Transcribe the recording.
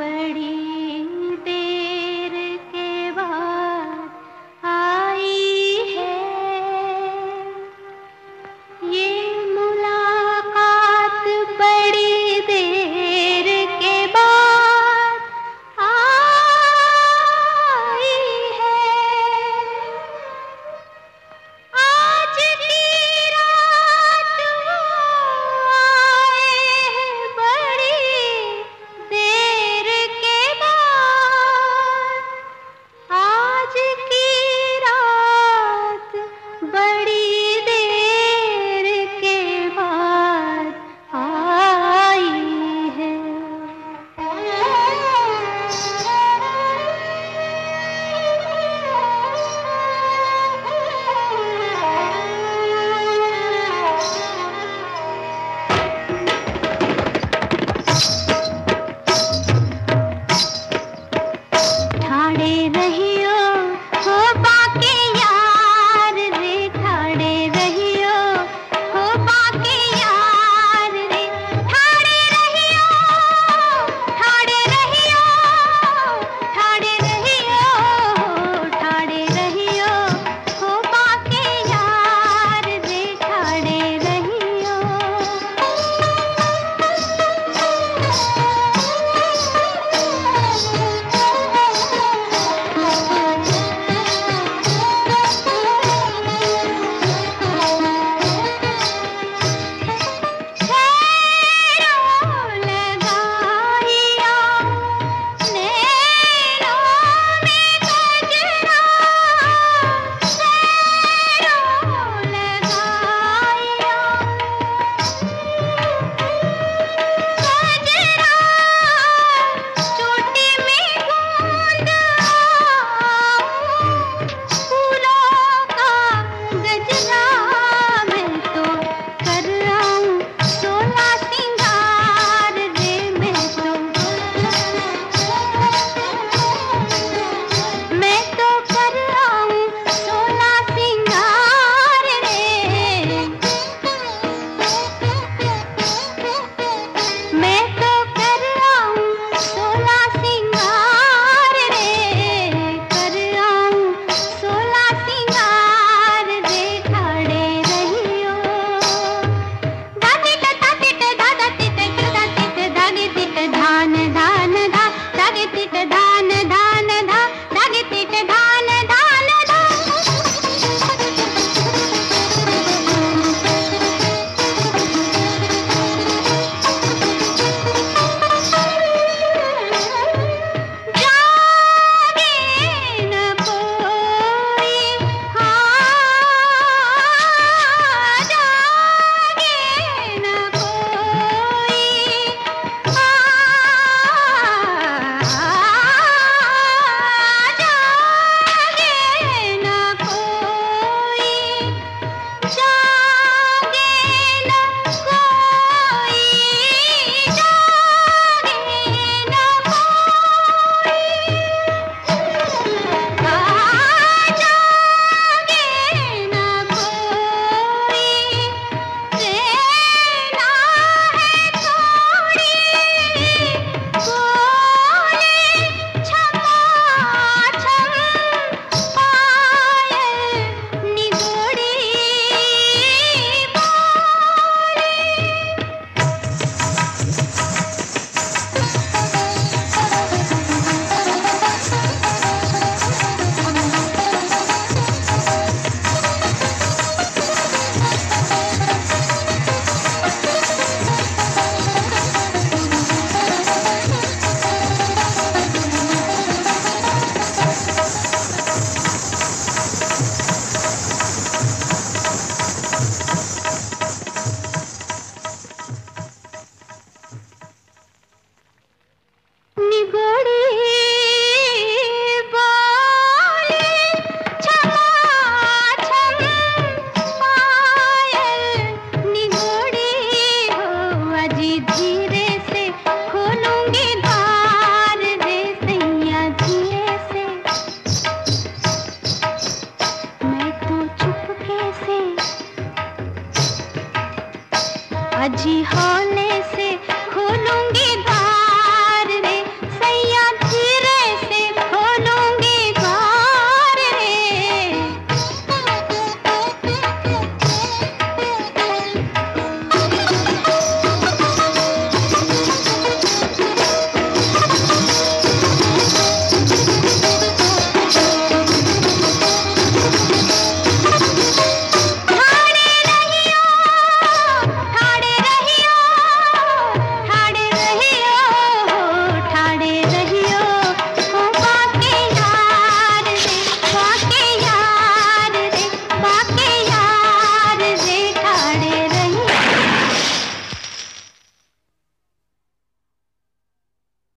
पड़ी अजी होने